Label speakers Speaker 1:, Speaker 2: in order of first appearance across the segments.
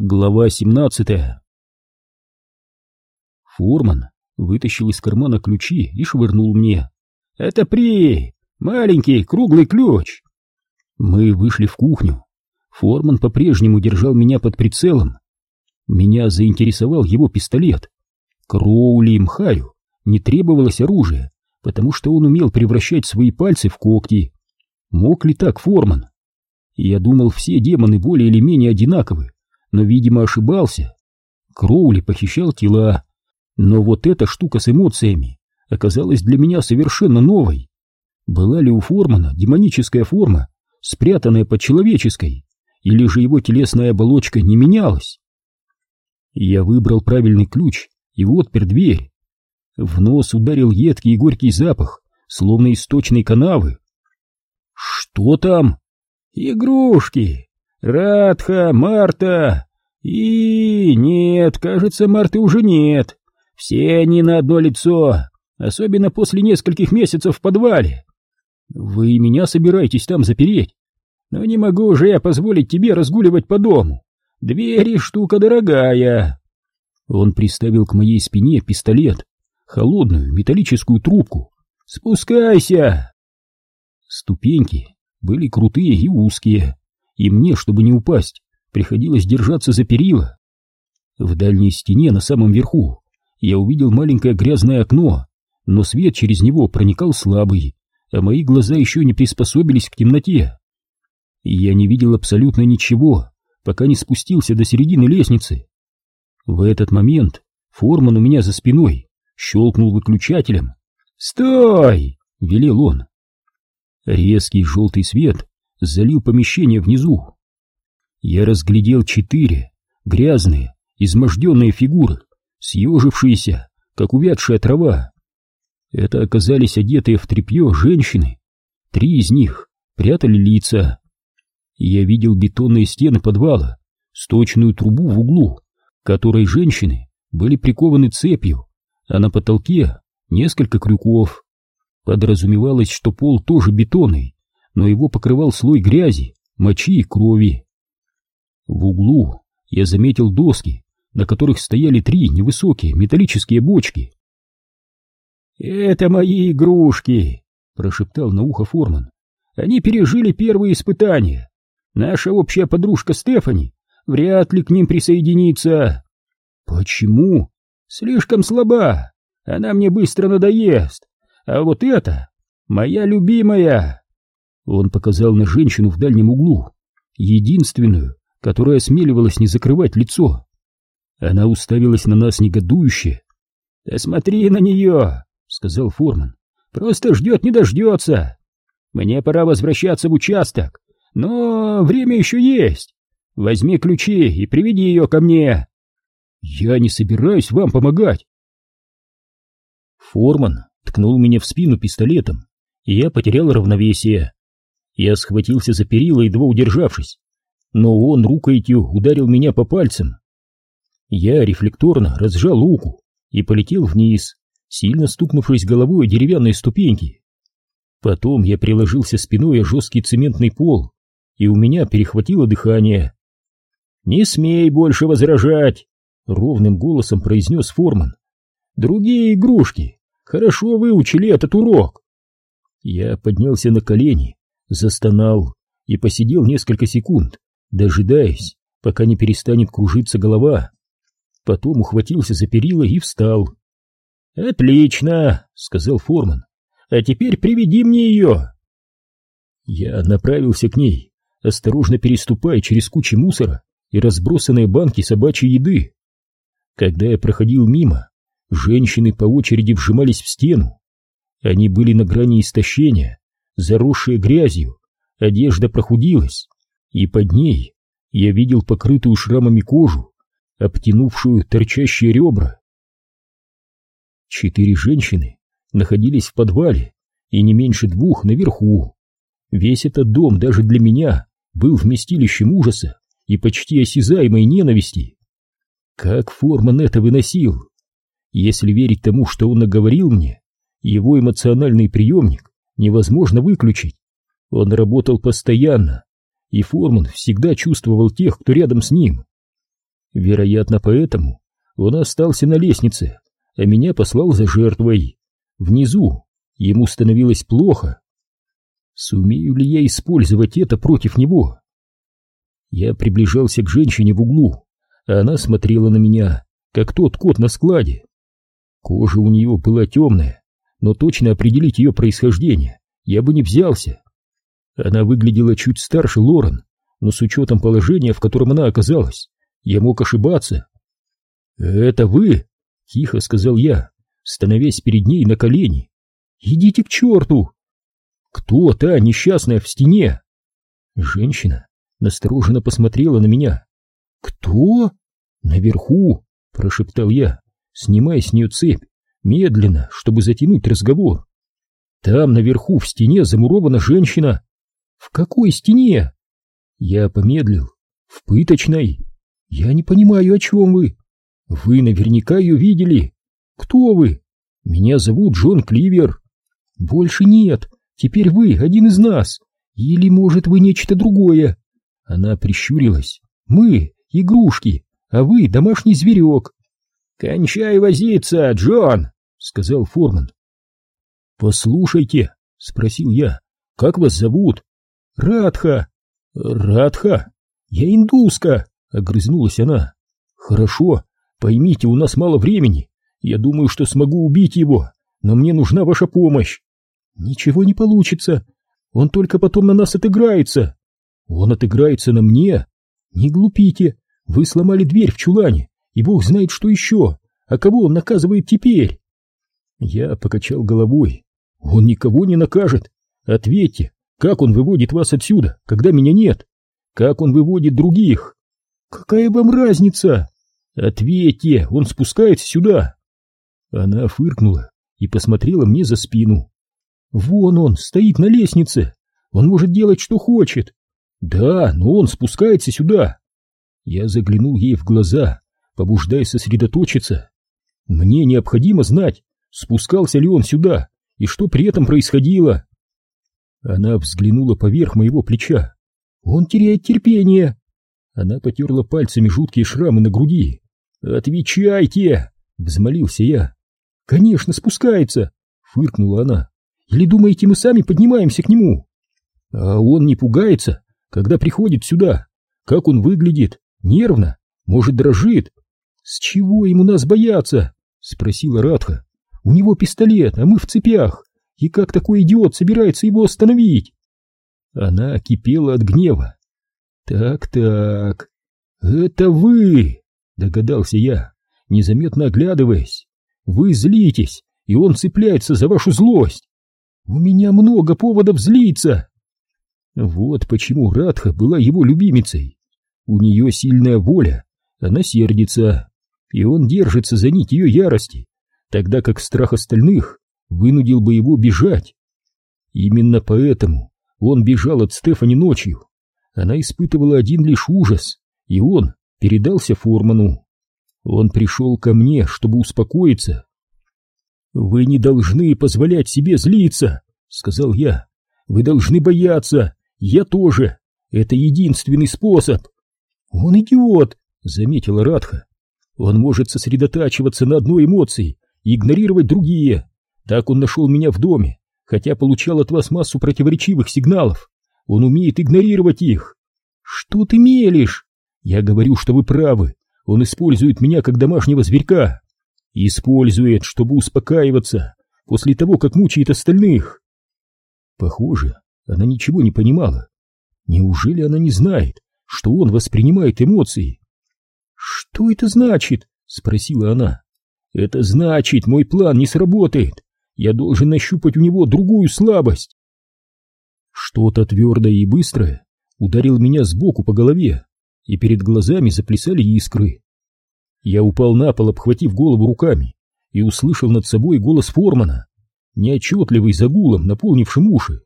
Speaker 1: Глава 17 Форман вытащил из кармана ключи и швырнул мне. «Это при! Маленький круглый ключ!» Мы вышли в кухню. Форман по-прежнему держал меня под прицелом. Меня заинтересовал его пистолет. Кроули и Мхаю не требовалось оружия, потому что он умел превращать свои пальцы в когти. Мог ли так Форман? Я думал, все демоны более или менее одинаковы, но, видимо, ошибался. Кроули похищал тела, но вот эта штука с эмоциями оказалась для меня совершенно новой. Была ли у Формана демоническая форма, спрятанная под человеческой, или же его телесная оболочка не менялась? Я выбрал правильный ключ и отпер дверь. В нос ударил едкий и горький запах, словно из сточной канавы. «Что там?» «Игрушки! Радха, Марта и... нет, кажется, Марты уже нет. Все они на одно лицо, особенно после нескольких месяцев в подвале. Вы меня собираетесь там запереть? Но не могу же я позволить тебе разгуливать по дому. Двери штука дорогая. Он приставил к моей спине пистолет, холодную металлическую трубку. Спускайся! Ступеньки были крутые и узкие, и мне, чтобы не упасть, приходилось держаться за перила. В дальней стене на самом верху я увидел маленькое грязное окно, но свет через него проникал слабый, а мои глаза еще не приспособились к темноте. И я не видел абсолютно ничего, пока не спустился до середины лестницы. В этот момент Форман у меня за спиной щелкнул выключателем. «Стой!» — велел он. Резкий желтый свет залил помещение внизу. Я разглядел четыре грязные, изможденные фигуры, съежившиеся, как увядшая трава. Это оказались одетые в тряпье женщины. Три из них прятали лица. Я видел бетонные стены подвала, сточную трубу в углу, которой женщины были прикованы цепью, а на потолке несколько крюков. Подразумевалось, что пол тоже бетонный, но его покрывал слой грязи, мочи и крови. В углу я заметил доски, на которых стояли три невысокие металлические бочки. «Это мои игрушки!» — прошептал на ухо Форман. «Они пережили первые испытания. Наша общая подружка Стефани вряд ли к ним присоединится». «Почему?» «Слишком слаба. Она мне быстро надоест. А вот это моя любимая!» Он показал на женщину в дальнем углу, единственную, которая осмеливалась не закрывать лицо. Она уставилась на нас негодующе. «Да смотри на нее!» — сказал Форман. «Просто ждет не дождется. Мне пора возвращаться в участок, но время еще есть. Возьми ключи и приведи ее ко мне». «Я не собираюсь вам помогать». Форман ткнул меня в спину пистолетом, и я потерял равновесие. Я схватился за перила, едва удержавшись, но он рукоятью ударил меня по пальцам. Я рефлекторно разжал руку и полетел вниз, сильно стукнувшись головой о деревянные ступеньки. Потом я приложился спиной о жесткий цементный пол, и у меня перехватило дыхание. «Не смей больше возражать!» — ровным голосом произнес Форман. «Другие игрушки хорошо выучили этот урок!» Я поднялся на колени застонал и посидел несколько секунд, дожидаясь, пока не перестанет кружиться голова. Потом ухватился за перила и встал. «Отлично!» — сказал Форман. «А теперь приведи мне ее!» Я направился к ней, осторожно переступая через кучи мусора и разбросанные банки собачьей еды. Когда я проходил мимо, женщины по очереди вжимались в стену. Они были на грани истощения, заросшая грязью, одежда прохудилась, и под ней я видел покрытую шрамами кожу, обтянувшую торчащие ребра. Четыре женщины находились в подвале, и не меньше двух наверху. Весь этот дом даже для меня был вместилищем ужаса и почти осязаемой ненависти. Как Форман это выносил? Если верить тому, что он наговорил мне, его эмоциональный приемник невозможно выключить. Он работал постоянно, и Форман всегда чувствовал тех, кто рядом с ним. Вероятно, поэтому он остался на лестнице, а меня послал за жертвой. Внизу ему становилось плохо. Сумею ли я использовать это против него? Я приближался к женщине в углу, а она смотрела на меня, как тот кот на складе. Кожа у нее была темная, но точно определить ее происхождение я бы не взялся. Она выглядела чуть старше Лорен, но с учетом положения, в котором она оказалась, я мог ошибаться. «Это вы?» — тихо сказал я, становясь перед ней на колени. «Идите к черту!» «Кто та несчастная в стене?» Женщина настороженно посмотрела на меня. «Кто?» «Наверху!» — прошептал я, снимая с нее цепь, медленно, чтобы затянуть разговор. «Там наверху в стене замурована женщина!» «В какой стене?» Я помедлил. «В пыточной!» «Я не понимаю, о чем вы?» «Вы наверняка ее видели!» «Кто вы?» «Меня зовут Джон Кливер!» «Больше нет! Теперь вы один из нас! Или, может, вы нечто другое?» Она прищурилась. «Мы — игрушки, а вы — домашний зверек!» «Кончай возиться, Джон!» — сказал Форман. «Послушайте!» — спросил я. «Как вас зовут?» «Радха!» «Радха? Я индуска!» — огрызнулась она. «Хорошо, поймите, у нас мало времени. Я думаю, что смогу убить его, но мне нужна ваша помощь». «Ничего не получится. Он только потом на нас отыграется». «Он отыграется на мне?» «Не глупите. Вы сломали дверь в чулане, и бог знает, что еще. А кого он наказывает теперь?» Я покачал головой. «Он никого не накажет. Ответьте, как он выводит вас отсюда, когда меня нет? Как он выводит других? Какая вам разница? Ответьте, он спускается сюда. Она фыркнула и посмотрела мне за спину. Вон он, стоит на лестнице. Он может делать, что хочет. Да, но он спускается сюда. Я заглянул ей в глаза, побуждая сосредоточиться. Мне необходимо знать, спускался ли он сюда и что при этом происходило. Она взглянула поверх моего плеча. «Он теряет терпение!» Она потерла пальцами жуткие шрамы на груди. «Отвечайте!» — взмолился я. «Конечно, спускается!» — фыркнула она. «Или думаете, мы сами поднимаемся к нему?» «А он не пугается, когда приходит сюда? Как он выглядит? Нервно? Может, дрожит?» «С чего ему нас бояться?» — спросила Радха. «У него пистолет, а мы в цепях. И как такой идиот собирается его остановить? Она кипела от гнева. Так-так, это вы, догадался я, незаметно оглядываясь. Вы злитесь, и он цепляется за вашу злость. У меня много поводов злиться. Вот почему Радха была его любимицей. У нее сильная воля, она сердится, и он держится за нить ее ярости, тогда как страх остальных вынудил бы его бежать. Именно поэтому он бежал от Стефани ночью. Она испытывала один лишь ужас, и он передался Форману. Он пришел ко мне, чтобы успокоиться. «Вы не должны позволять себе злиться», — сказал я. «Вы должны бояться, я тоже. Это единственный способ». «Он идиот», — заметила Радха. «Он может сосредотачиваться на одной эмоции и игнорировать другие. Так он нашел меня в доме, хотя получал от вас массу противоречивых сигналов. Он умеет игнорировать их. Что ты мелешь? Я говорю, что вы правы. Он использует меня как домашнего зверька. Использует, чтобы успокаиваться после того, как мучает остальных. Похоже, она ничего не понимала. Неужели она не знает, что он воспринимает эмоции? «Что это значит?» — спросила она. «Это значит, мой план не сработает. Я должен нащупать у него другую слабость. Что-то твердое и быстрое ударил меня сбоку по голове, и перед глазами заплясали искры. Я упал на пол, обхватив голову руками, и услышал над собой голос Формана, неотчетливый загулом, наполнившим уши.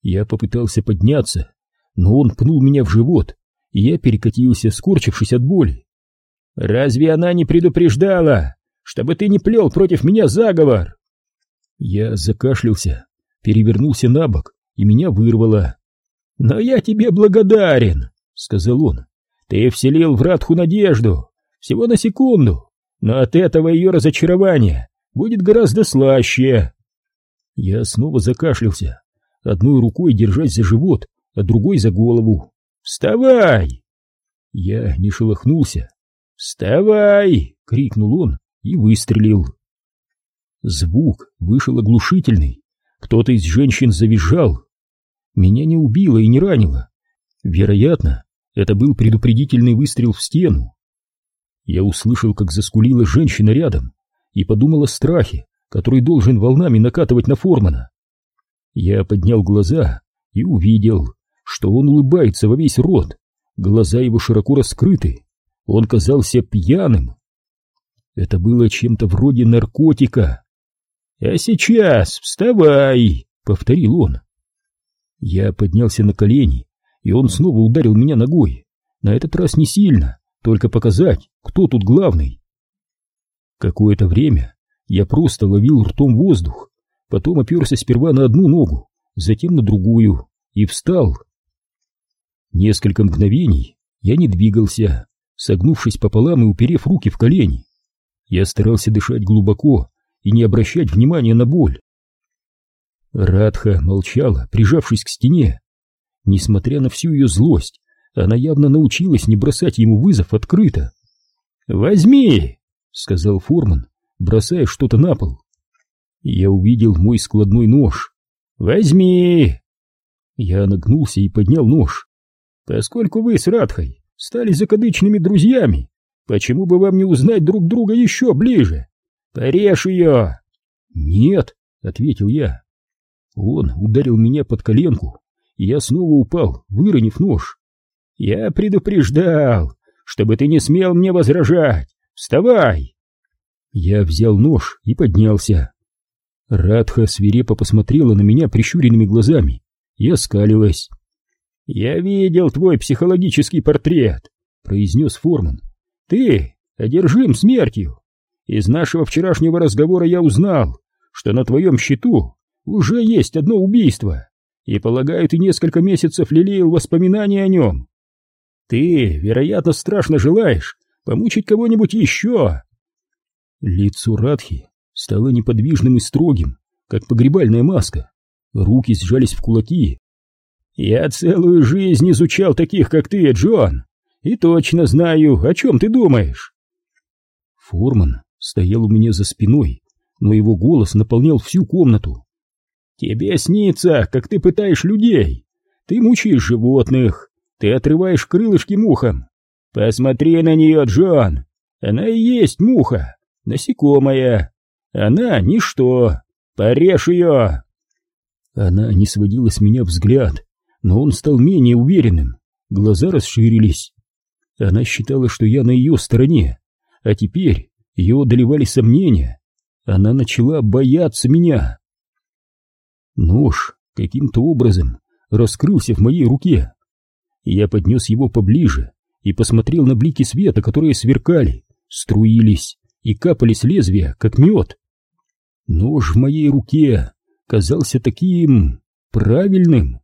Speaker 1: Я попытался подняться, но он пнул меня в живот, и я перекатился, скорчившись от боли. «Разве она не предупреждала, чтобы ты не плел против меня заговор?» Я закашлялся, перевернулся на бок, и меня вырвало. «Но я тебе благодарен», — сказал он. «Ты вселил в Радху надежду. всего на секунду, но от этого ее разочарование будет гораздо слаще. Я снова закашлялся, одной рукой держась за живот, а другой за голову. «Вставай!» Я не шелохнулся. «Вставай!» — крикнул он и выстрелил. Звук вышел оглушительный. Кто-то из женщин завизжал. Меня не убило и не ранило. Вероятно, это был предупредительный выстрел в стену. Я услышал, как заскулила женщина рядом, и подумал о страхе, который должен волнами накатывать на Формана. Я поднял глаза и увидел, что он улыбается во весь рот, глаза его широко раскрыты, он казался пьяным. Это было чем-то вроде наркотика. «А сейчас вставай!» — повторил он. Я поднялся на колени, и он снова ударил меня ногой. На этот раз не сильно, только показать, кто тут главный. Какое-то время я просто ловил ртом воздух, потом оперся сперва на одну ногу, затем на другую и встал. Несколько мгновений я не двигался, согнувшись пополам и уперев руки в колени. Я старался дышать глубоко и не обращать внимания на боль. Радха молчала, прижавшись к стене. Несмотря на всю ее злость, она явно научилась не бросать ему вызов открыто. «Возьми!» — сказал Форман, бросая что-то на пол. Я увидел мой складной нож. «Возьми!» Я нагнулся и поднял нож. «Поскольку вы с Радхой стали закадычными друзьями, почему бы вам не узнать друг друга еще ближе? Порежь ее!» «Нет!» — ответил я. Он ударил меня под коленку, и я снова упал, выронив нож. «Я предупреждал, чтобы ты не смел мне возражать! Вставай!» Я взял нож и поднялся. Радха свирепо посмотрела на меня прищуренными глазами и оскалилась. «Я видел твой психологический портрет», — произнес Форман. «Ты одержим смертью. Из нашего вчерашнего разговора я узнал, что на твоем счету уже есть одно убийство, и, полагаю, ты несколько месяцев лелеял воспоминания о нем. Ты, вероятно, страшно желаешь помучить кого-нибудь еще». Лицо Радхи стало неподвижным и строгим, как погребальная маска. Руки сжались в кулаки, я целую жизнь изучал таких, как ты, Джон, и точно знаю, о чем ты думаешь. Форман стоял у меня за спиной, но его голос наполнял всю комнату. Тебе снится, как ты пытаешь людей. Ты мучаешь животных, ты отрываешь крылышки мухам. Посмотри на нее, Джон. Она и есть муха, насекомая. Она ничто. Порежь ее. Она не сводила с меня взгляд, но он стал менее уверенным, глаза расширились. Она считала, что я на ее стороне, а теперь ее одолевали сомнения. Она начала бояться меня. Нож каким-то образом раскрылся в моей руке. Я поднес его поближе и посмотрел на блики света, которые сверкали, струились и капали с лезвия, как мед. Нож в моей руке казался таким правильным.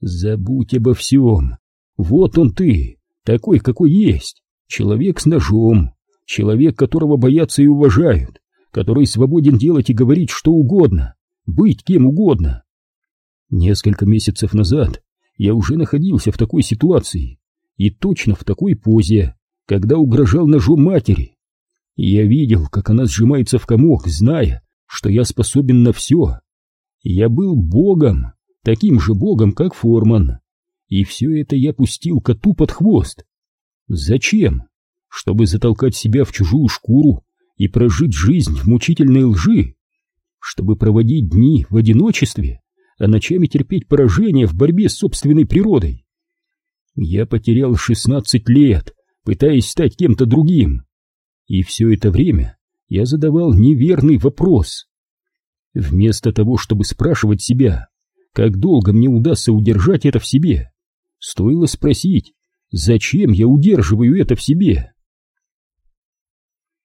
Speaker 1: Забудь обо всем. Вот он ты, такой, какой есть. Человек с ножом. Человек, которого боятся и уважают. Который свободен делать и говорить что угодно. Быть кем угодно. Несколько месяцев назад я уже находился в такой ситуации. И точно в такой позе, когда угрожал ножом матери. я видел, как она сжимается в комок, зная, что я способен на все. Я был богом, таким же богом, как Форман. И все это я пустил коту под хвост. Зачем? Чтобы затолкать себя в чужую шкуру и прожить жизнь в мучительной лжи? Чтобы проводить дни в одиночестве, а ночами терпеть поражение в борьбе с собственной природой? Я потерял шестнадцать лет, пытаясь стать кем-то другим. И все это время я задавал неверный вопрос. Вместо того, чтобы спрашивать себя, как долго мне удастся удержать это в себе? Стоило спросить, зачем я удерживаю это в себе?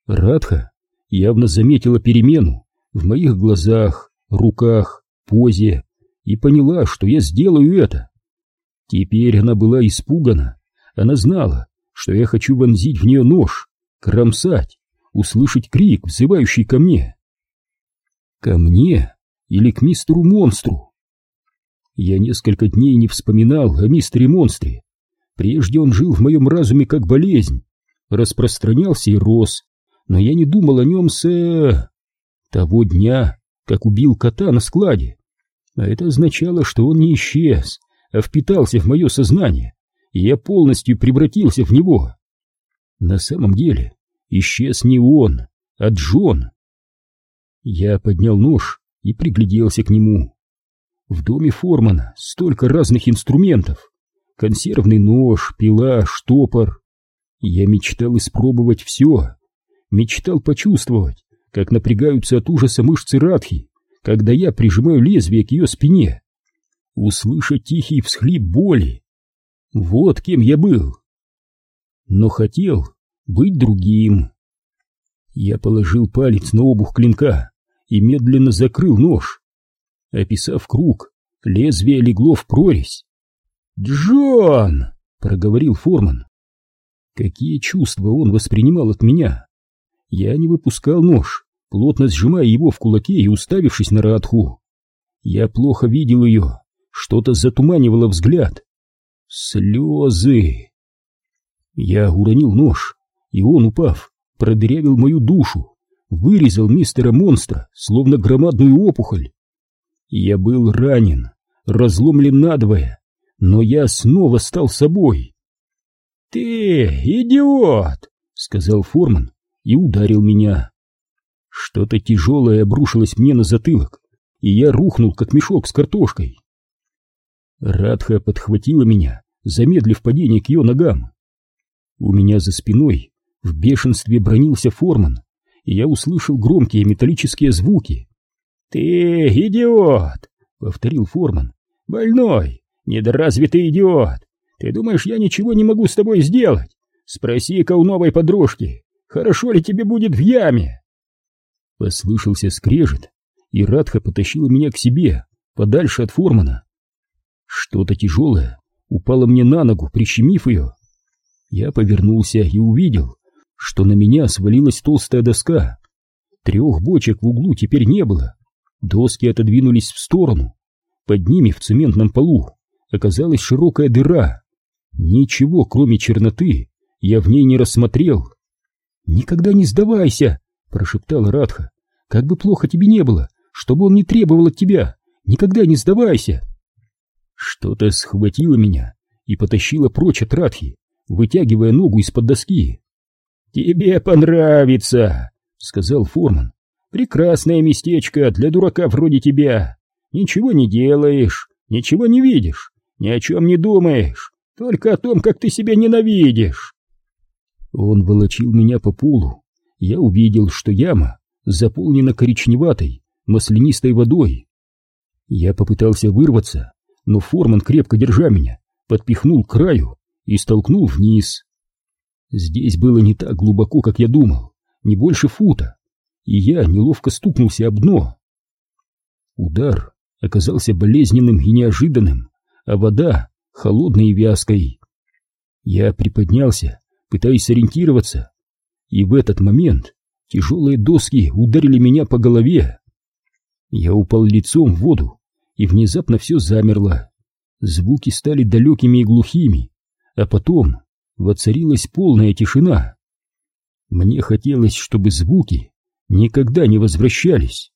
Speaker 1: Радха явно заметила перемену в моих глазах, руках, позе и поняла, что я сделаю это. Теперь она была испугана, она знала, что я хочу вонзить в нее нож, кромсать, услышать крик, взывающий ко мне. Ко мне или к мистеру-монстру? Я несколько дней не вспоминал о мистере-монстре. Прежде он жил в моем разуме как болезнь, распространялся и рос, но я не думал о нем с... Э, того дня, как убил кота на складе. А это означало, что он не исчез, а впитался в мое сознание, и я полностью превратился в него. На самом деле исчез не он, а Джон. Я поднял нож и пригляделся к нему. В доме Формана столько разных инструментов. Консервный нож, пила, штопор. Я мечтал испробовать все. Мечтал почувствовать, как напрягаются от ужаса мышцы Радхи, когда я прижимаю лезвие к ее спине. Услышать тихий всхлип боли. Вот кем я был. Но хотел быть другим. Я положил палец на обух клинка и медленно закрыл нож. Описав круг, лезвие легло в прорезь. «Джон!» — проговорил Форман. Какие чувства он воспринимал от меня? Я не выпускал нож, плотно сжимая его в кулаке и уставившись на Радху. Я плохо видел ее, что-то затуманивало взгляд. Слезы! Я уронил нож, и он, упав, продырявил мою душу, вырезал мистера-монстра, словно громадную опухоль. Я был ранен, разломлен надвое, но я снова стал собой. «Ты идиот!» — сказал Форман и ударил меня. Что-то тяжелое обрушилось мне на затылок, и я рухнул, как мешок с картошкой. Радха подхватила меня, замедлив падение к ее ногам. У меня за спиной в бешенстве бронился Форман, и я услышал громкие металлические звуки. «Ты идиот!» — повторил Форман. «Больной, недоразвитый идиот! Ты думаешь, я ничего не могу с тобой сделать? Спроси-ка у новой подружки, хорошо ли тебе будет в яме?» Послышался скрежет, и Радха потащила меня к себе, подальше от Формана. Что-то тяжелое упало мне на ногу, прищемив ее. Я повернулся и увидел, что на меня свалилась толстая доска. Трех бочек в углу теперь не было. Доски отодвинулись в сторону. Под ними в цементном полу оказалась широкая дыра. Ничего, кроме черноты, я в ней не рассмотрел. «Никогда не сдавайся!» — прошептал Радха. «Как бы плохо тебе не было, чтобы он не требовал от тебя, никогда не сдавайся!» Что-то схватило меня и потащило прочь от Радхи, вытягивая ногу из-под доски. «Тебе понравится!» — сказал Форман. «Прекрасное местечко для дурака вроде тебя. Ничего не делаешь, ничего не видишь, ни о чем не думаешь, только о том, как ты себя ненавидишь». Он волочил меня по полу. Я увидел, что яма заполнена коричневатой, маслянистой водой. Я попытался вырваться, но Форман, крепко держа меня, подпихнул к краю и столкнул вниз. Здесь было не так глубоко, как я думал, не больше фута, и я неловко стукнулся об дно. Удар оказался болезненным и неожиданным, а вода — холодной и вязкой. Я приподнялся, пытаясь сориентироваться, и в этот момент тяжелые доски ударили меня по голове. Я упал лицом в воду, и внезапно все замерло. Звуки стали далекими и глухими, а потом воцарилась полная тишина. Мне хотелось, чтобы звуки никогда не возвращались.